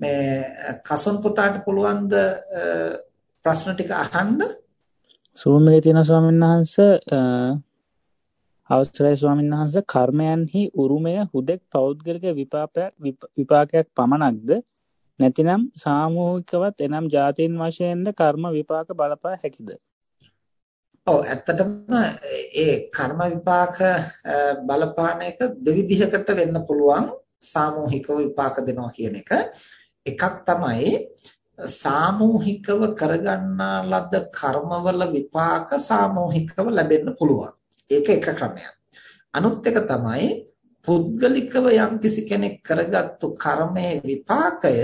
මේ කසොන් පුතාට පුළුවන් ද ප්‍රශ්න ටික අහන්න? සූම් එකේ තියෙන ස්වාමීන් වහන්සේ අවස්ථරයි ස්වාමීන් වහන්සේ කර්මයන්හි උරුමය හුදෙක් පෞද්ගලික විපාකයක් විපාකයක් පමණක්ද? නැතිනම් සාමූහිකවත් එනම් ජාතීන් වශයෙන්ද කර්ම විපාක බලපා හැකිද? ඔව් ඇත්තටම ඒ කර්ම විපාක බලපාන එක දෙවිධයකට වෙන්න පුළුවන් සාමූහිකව විපාක දෙනවා කියන එක එකක් තමයි සාමූහිකව කරගන්නා ලද කර්මවල විපාක සාමූහිකව ලැබෙන්න පුළුවන්. ඒක එක ක්‍රමයක්. අනුත් එක තමයි පුද්ගලිකව යම්කිසි කෙනෙක් කරගත්තු කර්මයේ විපාකය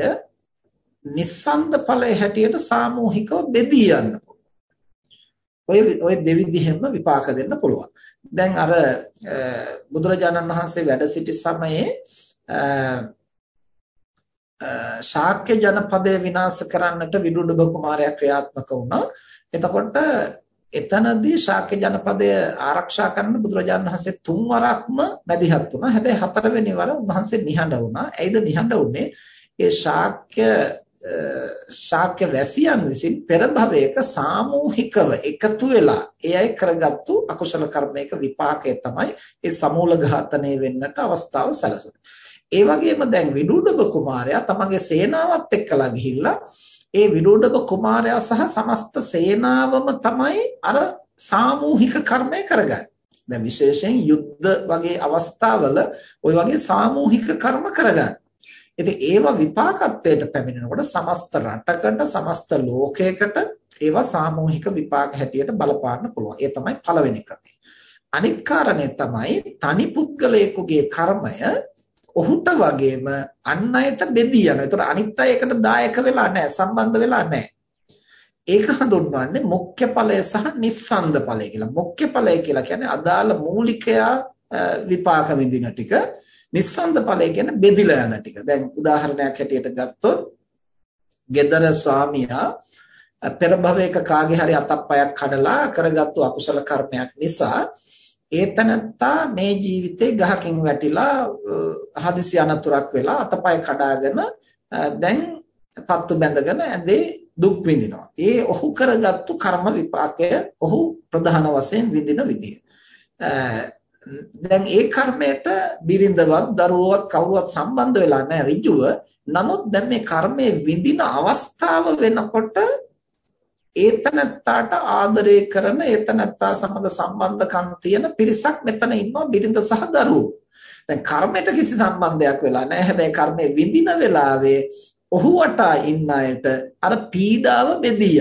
නිස්සන්ද ඵලයේ හැටියට සාමූහිකව බෙදී යන්න ඔය ඔය දෙවිදිහෙම විපාක දෙන්න පුළුවන්. දැන් අර බුදුරජාණන් වහන්සේ වැඩ සිටි සමයේ ශාක්‍ය ජනපදය විනාශ කරන්නට විදුඩුබ ಕುಮಾරයා ක්‍රියාත්මක වුණා. එතකොට එතනදී ශාක්‍ය ජනපදය ආරක්ෂා කරන්න බුදුරජාණන් වහන්සේ තුන් වරක්ම මැදිහත් වුණා. හැබැයි හතරවෙනි වර උන්වහන්සේ නිහඬ වුණා. ඇයිද නිහඬ වුනේ? ඒ ශාක්‍ය ශාක්‍ය වැසියන් විසින් පෙර භවයක සාමූහිකව එකතු වෙලා ඒ අය කරගත්තු අකුසල කර්මයක විපාකය තමයි ඒ සමූල ඝාතනය වෙන්නට අවස්ථාව සැලසුනේ. ඒ වගේම දැන් විදුඩබ කුමාරයා තමගේ සේනාවත් එක්කලා ගිහිල්ලා ඒ විදුඩබ කුමාරයා සහ සමස්ත සේනාවම තමයි අර සාමූහික කර්මය කරගන්නේ. දැන් විශේෂයෙන් යුද්ධ වගේ අවස්ථාවල ওই වගේ සාමූහික කර්ම කරගන්නේ. ඉතින් ඒවා විපාකත්වයට පැමිණෙනකොට සමස්ත රටකට සමස්ත ලෝකයකට ඒවා සාමූහික විපාක හැටියට බලපාන්න පුළුවන්. ඒ තමයි පළවෙනි ක්‍රමය. අනිත් කාරණේ තමයි තනි පුද්ගලයෙකුගේ කර්මය ඔහුට වගේම අන් අයට බෙදී යනවා. ඒතර අනිත් අය එකට දායක වෙලා නැහැ, සම්බන්ධ වෙලා නැහැ. ඒක හඳුන්වන්නේ මුඛ්‍ය ඵලය සහ නිස්සන්ද ඵලය කියලා. මුඛ්‍ය ඵලය කියලා කියන්නේ අදාළ මූලිකයා විපාක විඳින ටික. නිස්සන්ද ඵලය කියන්නේ බෙදිලා යන ටික. දැන් උදාහරණයක් හැටියට ගත්තොත් gedara ස්වාමියා පෙර භවයක කාගේ හරි අතප්පයක් කඩලා කරගත්තු අකුසල කර්මයක් නිසා ඒතනත්තා මේ ජීවිතේ ගහකින් වැටිලා හදිසි අනතුරක් වෙලා අතපය කඩාගෙන දැන් පත්තු බැඳගෙන ඇඳේ දුක් විඳිනවා. ඒ ඔහු කරගත්තු කර්ම විපාකය ඔහු ප්‍රධාන වශයෙන් විඳින විදිය. දැන් ඒ කර්මයට බිරිඳවත් දරුවවත් කවුරුවත් සම්බන්ධ වෙලා නැහැ ඍජුව. නමුත් දැන් මේ කර්මයේ විඳින අවස්ථාව වෙනකොට ඒතනත්තාට ආදරය කරන ඒතනත්තා සමග සම්බන්ධකම් තියෙන පිරිසක් මෙතන ඉන්නවා බිරිඳ සහ දරුවෝ. දැන් කර්මයට කිසි සම්බන්ධයක් වෙලා නැහැ. හැබැයි කර්මයේ විඳින වෙලාවේ ඔහු වටා ඉන්න අයට අර පීඩාව බෙදිය.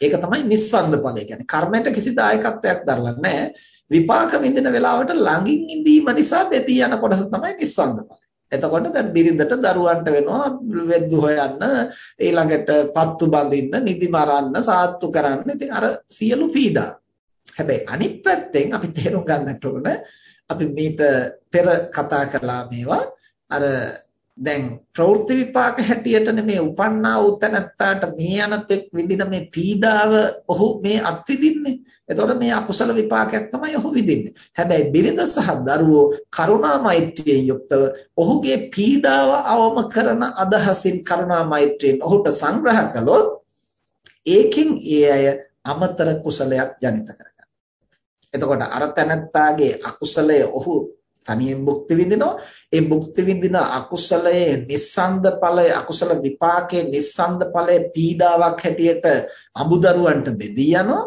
ඒක තමයි නිස්සන්ද ඵලය කියන්නේ. කර්මයට කිසි දායකත්වයක් දරලා නැහැ. විපාක විඳින වෙලාවට ළඟින් ඉඳීම නිසා බෙදී යන කොටස තමයි නිස්සන්ද ඵලය. එතකොට දැන් බිරිඳට දරුවන්ට වෙනවා වෙද්දු හොයන්න ඊළඟට පත්තු බඳින්න නිදි මරන්න සාත්තු කරන්න. ඉතින් අර සියලු පීඩා. හැබැයි අනිත් පැත්තෙන් අපි තේරුම් ගන්නට ඕන අපි මීට පෙර කතා කළා මේවා. අර දැන් ප්‍රවෘත්ති විපාක හැටියට නෙමේ උපන්නා වූ තැනත්තාට මේ අනතෙක් විඳින මේ පීඩාව ඔහු මේ අත්විඳින්නේ. එතකොට මේ අකුසල විපාකයක් තමයි ඔහු විඳින්නේ. හැබැයි බිරිඳ සහ දරුවෝ කරුණා මෛත්‍රියෙන් යුක්තව ඔහුගේ පීඩාව අවම කරන අදහසින් කරුණා මෛත්‍රියෙන් ඔහුට සංග්‍රහ කළොත් ඒකෙන් ඒ අය අමතර කුසලයක් ජනිත කරගන්නවා. එතකොට අර තැනත්තාගේ අකුසලය ඔහු තනියෙන් භුක්ති විඳිනවා ඒ භුක්ති විඳින අකුසලයේ නිස්සන්ද ඵලය අකුසල විපාකයේ නිස්සන්ද ඵලය පීඩාවක් හැටියට අමුදරුවන්ට බෙදී යනවා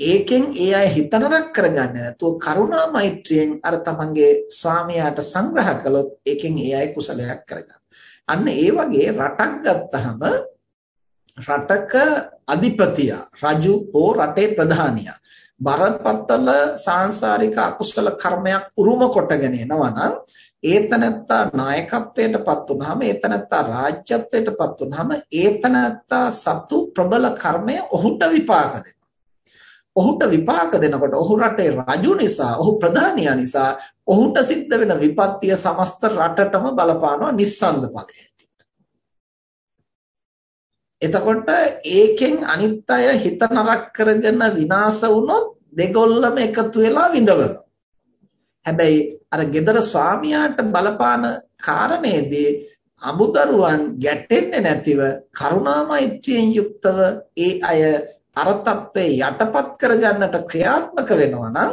ඒකෙන් ඒ අය හිතනරක් කරගන්නේ නැතුව කරුණා මෛත්‍රියෙන් අර තමන්ගේ ස්වාමියාට සංග්‍රහ කළොත් ඒකෙන් ඒ අය කුසලයක් කරගන්න. අන්න ඒ වගේ රටක් ගත්තහම රටක අධිපතියා රජු හෝ රටේ ප්‍රධානියා බරපතල සාංශාරික අකුසල කර්මයක් උරුම කොටගෙන එනවා නම් ඒතනත්තා නායකත්වයටපත් වුනහම ඒතනත්තා රාජ්‍යත්වයටපත් වුනහම ඒතනත්තා සතු ප්‍රබල කර්මය ඔහුට විපාක ඔහුට විපාක දෙනකොට ඔහු රටේ රජු නිසා ඔහු ප්‍රධානියා නිසා ඔහුට සිද්ධ වෙන විපත්තිය සමස්ත රටටම බලපානවා නිස්සන්ද ඵලයට. එතකොට ඒකෙන් අනිත් අය හිත නරක කරගෙන විනාශ වුණොත් දෙගොල්ලම එකතු වෙලා විඳවනවා. හැබැයි අර gedara ස්වාමියාට බලපාන කාරණේදී අමුදරුවන් ගැටෙන්නේ නැතිව කරුණා මෛත්‍රියෙන් යුක්තව ඒ අය අර తත්වේ යටපත් කරගන්නට ක්‍රියාත්මක වෙනවා නම්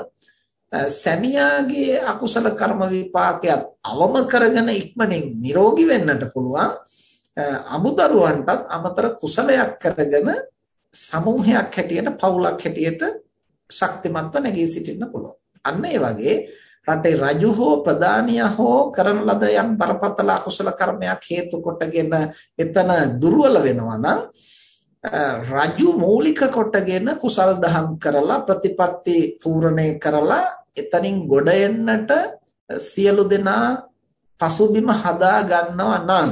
සැමියාගේ අකුසල කර්ම විපාකයක් අවම කරගෙන ඉක්මනින් නිරෝගී වෙන්නට පුළුවන් අමුදරුවන්ටත් අමතර කුසලයක් කරගෙන සමූහයක් හැටියට පවුලක් හැටියට ශක්තිමත්ව නැගී සිටින්න පුළුවන්. අන්න ඒ වගේ රටේ රජු හෝ ප්‍රධානියා හෝ කරන ලද යම් බරපතල අකුසල කර්මයක් හේතු කොටගෙන එතන දුර්වල වෙනවා නම් රජු මූලික කොටගෙන කුසල් දහම් කරලා ප්‍රතිපත්ති පූර්ණේ කරලා එතනින් ගොඩ එන්නට සියලු දෙනා පසුබිම හදා ගන්නවා නම්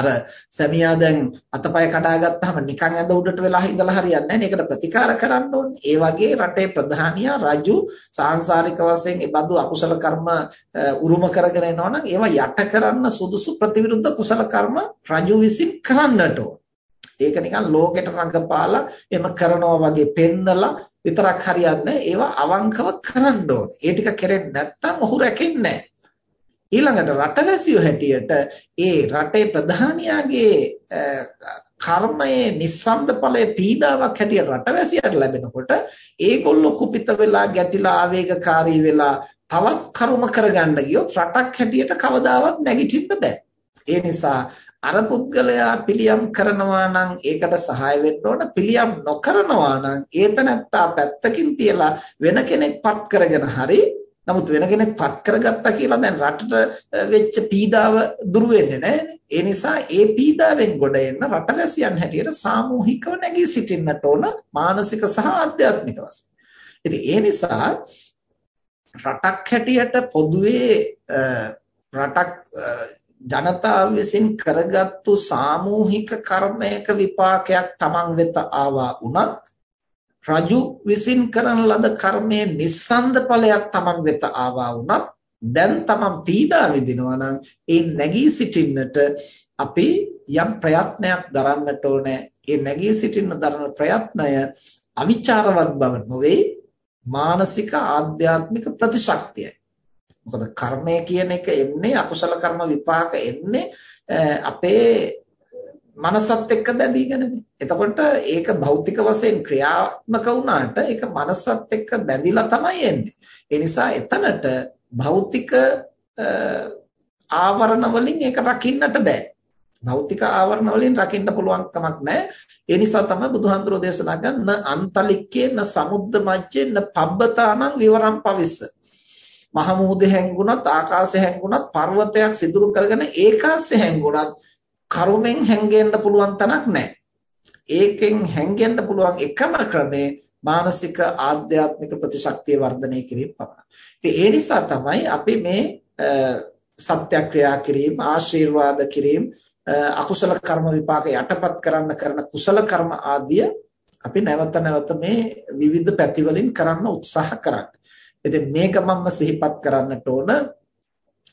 අර සැමියා දැන් අතපය කඩාගත්තාම නිකන් ඇඳ උඩට වෙලා ඉඳලා හරියන්නේ නැහැ. ඒකට ප්‍රතිකාර කරන්න ඕනේ. ඒ වගේ රටේ ප්‍රධානියා රජු සාංශාරික වශයෙන් ඒ බඳු අකුසල කර්ම උරුම කරගෙන එනවා නම් ඒවා යට කරන්න සුදුසු ප්‍රතිවිරුද්ධ කුසල කර්ම රජු විසින් කරන්නට ඒක නිකන් ලෝකෙට රඟපාලා එම කරනවා වගේ පෙන්නලා විතරක් හරියන්නේ ඒවා අවංකව කරන්න ඕනේ. ඒ ටික කෙරෙන්නේ නැත්නම් ඔහු රැකෙන්නේ නැහැ. ඊළඟට රටවැසියෝ හැටියට ඒ රටේ ප්‍රධානියාගේ කර්මයේ නිස්සන්ද ඵලයේ පීඩාවක් හැටියට රටවැසියාට ලැබෙනකොට ඒගොල්ලෝ කුපිත වෙලා ගැටිලා ආවේගකාරී වෙලා තවත් කර්ම කරගන්න ගියොත් රටක් හැටියට කවදාවත් නැගිටින්න බෑ. ඒ නිසා අර පුද්ගලයා පිළියම් කරනවා නම් ඒකට සහාය වෙන්න ඕන පිළියම් නොකරනවා නම් ඒතනත්තා පැත්තකින් තියලා වෙන කෙනෙක් පත් කරගෙන හරි නමුත් වෙන කෙනෙක් පත් කරගත්තා කියලා දැන් රටට වෙච්ච පීඩාව දුර වෙන්නේ නැහැ. ඒ නිසා ඒ පීඩාවෙන් ගොඩ එන්න රටවැසියන් හැටියට සාමූහිකව නැගී සිටින්නට ඕන මානසික සහ ආධ්‍යාත්මික වශයෙන්. ඉතින් ඒ නිසා රටක් හැටියට පොදුවේ රටක් ජනතාව විසින් කරගත්තු සාමූහික කර්මයක විපාකයක් Taman වෙත ආවා වුණත් රජු විසින් කරන ලද කර්මයේ නිස්සන්ද ඵලයක් Taman වෙත ආවා වුණත් දැන් Taman පීඩා විඳිනවා නම් ඒ නැගී සිටින්නට අපි යම් ප්‍රයත්නයක් දරන්නට ඕනේ. ඒ නැගී සිටින්න දරන ප්‍රයත්නය අවිචාරවත් බව නොවේ මානසික ආධ්‍යාත්මික ප්‍රතිශක්තියයි. මොකද කර්මය කියන එක එන්නේ අකුසල කර්ම විපාක එන්නේ අපේ මනසත් එක්ක බැඳීගෙනනේ. එතකොට ඒක භෞතික වශයෙන් ක්‍රියාත්මක වුණාට ඒක මනසත් එක්ක බැඳිලා තමයි එන්නේ. ඒ නිසා එතනට භෞතික ආවරණ වලින් ඒක රකින්නට බෑ. භෞතික ආවරණ වලින් රකින්න පුළුවන් කමක් නැහැ. ඒ නිසා තමයි බුදුහාමුදුරෝ දේශනා කරන අන්තලික්කේ න සමුද්ද මජ්ජේ න පබ්බතානං විවරම් පවිස්ස. මහ මුහුදේ හැංගුණත් ආකාශේ හැංගුණත් පර්වතයක් සිදුරු කරගෙන ඒකාස්සේ හැංගුණත් කරුමෙන් හැංගෙන්න පුළුවන් තැනක් නැහැ. ඒකෙන් හැංගෙන්න පුළුවන් එකම ක්‍රමය මානසික ආධ්‍යාත්මික ප්‍රතිශක්තිය වර්ධනය කිරීම පමණයි. ඉතින් ඒ නිසා තමයි අපි මේ සත්‍යක්‍රියා කිරීම, ආශිර්වාද කිරීම, අකුසල කර්ම විපාක යටපත් කරන්න කරන කුසල කර්ම ආදිය අපි නැවත නැවත මේ විවිධ පැතිවලින් කරන්න උත්සාහ කරන්නේ. ඉතින් මේක මම සිහිපත් කරන්නට ඕන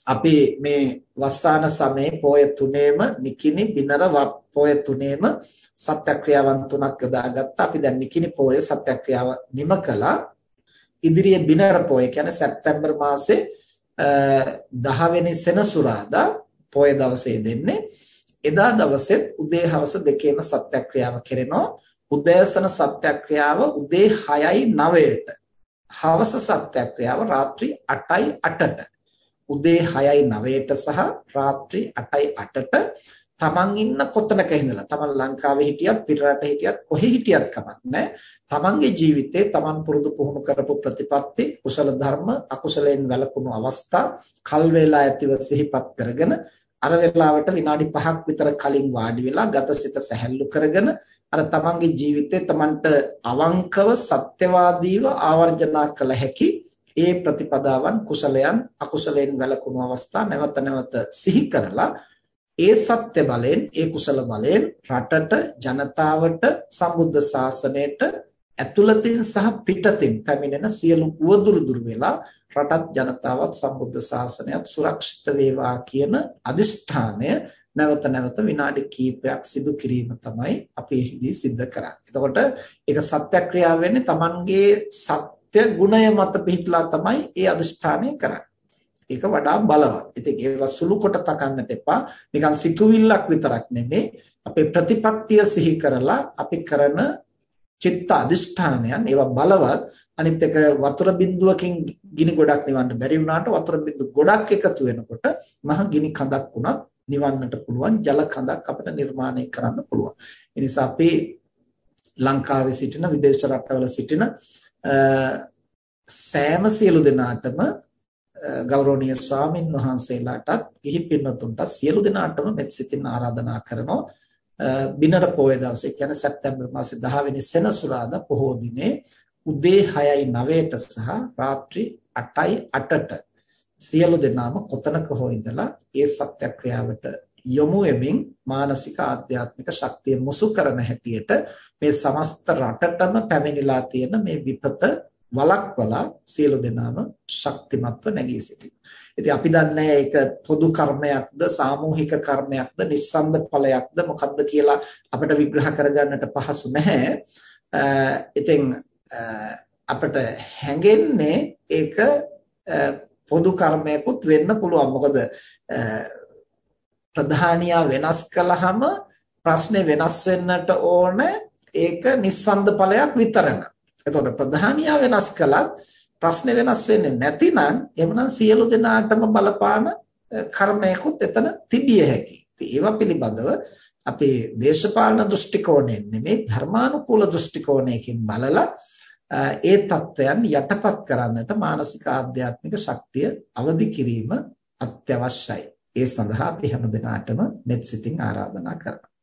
අපි මේ වස්සාන සමයේ පොය තුනේම නිකිනි බිනර පොය තුනේම සත්‍යක්‍රියාවන් තුනක් යොදාගත්තා. අපි දැන් නිකිනි පොය සත්‍යක්‍රියාව නිම කළා. ඉදිරියේ බිනර පොය කියන්නේ සැප්තැම්බර් මාසේ 10 වෙනි සෙනසුරාදා පොය දවසේ දෙන්නේ. එදා දවසෙත් උදේ හවස දෙකේම සත්‍යක්‍රියාව කෙරෙනවා. උදෑසන සත්‍යක්‍රියාව උදේ 6යි 9ට. හවස සත්‍යක්‍රියාව රාත්‍රී 8යි 8ට. උදේ 6යි 9ට සහ රාත්‍රී 8යි 8ට තමන් ඉන්න කොතනක ඉඳලා? තමන් ලංකාවේ හිටියත් පිටරට හිටියත් කොහේ හිටියත් කමක් නැහැ. තමන්ගේ ජීවිතේ තමන් පුරුදු පුහුණු කරපු ප්‍රතිපත්ති කුසල ධර්ම අකුසලයෙන් වැළකුණු අවස්ථා කල් වේලා ඇතිව සිහිපත් කරගෙන අර වෙලාවට විනාඩි 5ක් විතර කලින් වාඩි වෙලා ගතසිත සැහැල්ලු කරගෙන අර තමන්ගේ ජීවිතේ තමන්ට අවංකව සත්‍යවාදීව ආවර්ජනා කළ හැකි ඒ ප්‍රතිපදාවන් කුසලයන් අකුසලයෙන් වැළකුණු අවස්ථා නැවත නැවත සිහි කරලා ඒ සත්‍ය බලයෙන් ඒ කුසල බලයෙන් රටට ජනතාවට සම්බුද්ධ ශාසනයට ඇතුළතින් සහ පිටතින් පැමිණෙන සියලු උවදුරු දුර වෙලා රටත් ජනතාවත් සම්බුද්ධ ශාසනයත් සුරක්ෂිත වේවා කියන අදිෂ්ඨානය නැවත නැවත විනාඩි කිහිපයක් සිදු කිරීම තමයි අපි එහිදී සිද්ධ කරන්නේ. එතකොට ඒක සත්‍යක්‍රියාව වෙන්නේ Tamanගේ සත්‍ය ගුණය මත පිහිටලා තමයි ඒ අදිෂ්ඨානය කරන්නේ. ඒක වඩා බලවත්. ඉතින් ඒවා සුළු කොට තකන්නට එපා. නිකන් සිතුවිල්ලක් විතරක් නෙමෙයි අපේ ප්‍රතිපත්තිය සිහි කරලා අපි කරන චිත්ත අදිෂ්ඨානයන් ඒවා බලවත් අනිත් එක වතුර බිඳුවකින් ගිනි ගොඩක් නිවන්න බැරි වුණාට වතුර බිඳු ගොඩක් එකතු වෙනකොට මහ ගිනි කඳක් වුණත් නිවන්නට පුළුවන් ජල කඳක් අපිට නිර්මාණය කරන්න පුළුවන්. ඒ නිසා අපි ලංකාවේ සිටින විදේශ රටවල සිටින සෑම සියලු දෙනාටම ගෞරවනීය ස්වාමින් වහන්සේලාටත් ගිහි පින්වතුන්ට සියලු දෙනාටම මෙත් සිතින් ආරාධනා කරනවා. බිනර පොය දවසේ කියන්නේ සැප්තැම්බර් මාසේ 10 වෙනි සෙනසුරාදා පොහොය දිනේ උදේ 6යි 9ට සහ රාත්‍රී 8යි 8ට සියලු දෙනාම කොතනක හෝ ඉඳලා ඒ සත්‍යක්‍රියාවට යොමු වෙමින් මානසික ආධ්‍යාත්මික ශක්තිය මුසු කරන හැටියට මේ සමස්ත රටටම පැමිණිලා තියෙන මේ විපත වලක්වලා සියලු දෙනාම ශක්තිමත්ව නැගී සිටිනවා. ඉතින් අපි දන්නේ ඒක පොදු කර්මයක්ද සාමූහික කර්මයක්ද නිස්සන්ද ඵලයක්ද මොකක්ද කියලා අපිට විග්‍රහ කරගන්නට පහසු නැහැ. ඉතින් අපිට හැඟෙන්නේ ඒක පොදු කර්මයකුත් වෙන්න පුළුවන්. මොකද ප්‍රධානියා වෙනස් කළාම ප්‍රශ්නේ වෙනස් වෙන්නට ඕන ඒක නිස්සන්ද ඵලයක් විතරයි. එතකොට ප්‍රධානියා වෙනස් කළත් ප්‍රශ්නේ වෙනස් වෙන්නේ නැතිනම් එhmenan සියලු දෙනාටම බලපාන කර්මයකුත් එතන තිබිය හැකියි. ඉතින් ඒවා පිළිබඳව අපේ දේශපාලන දෘෂ්ටි කෝණයෙන් නෙමෙයි ධර්මානුකූල දෘෂ්ටි කෝණයකින් බලලා ඒ தත්වයන් යටපත් කරන්නට මානසික ආධ්‍යාත්මික ශක්තිය අවදි කිරීම අත්‍යවශ්‍යයි. ඒ සඳහා අපි හැම දිනාටම මෙත් සිතින් ආරාධනා කරනවා.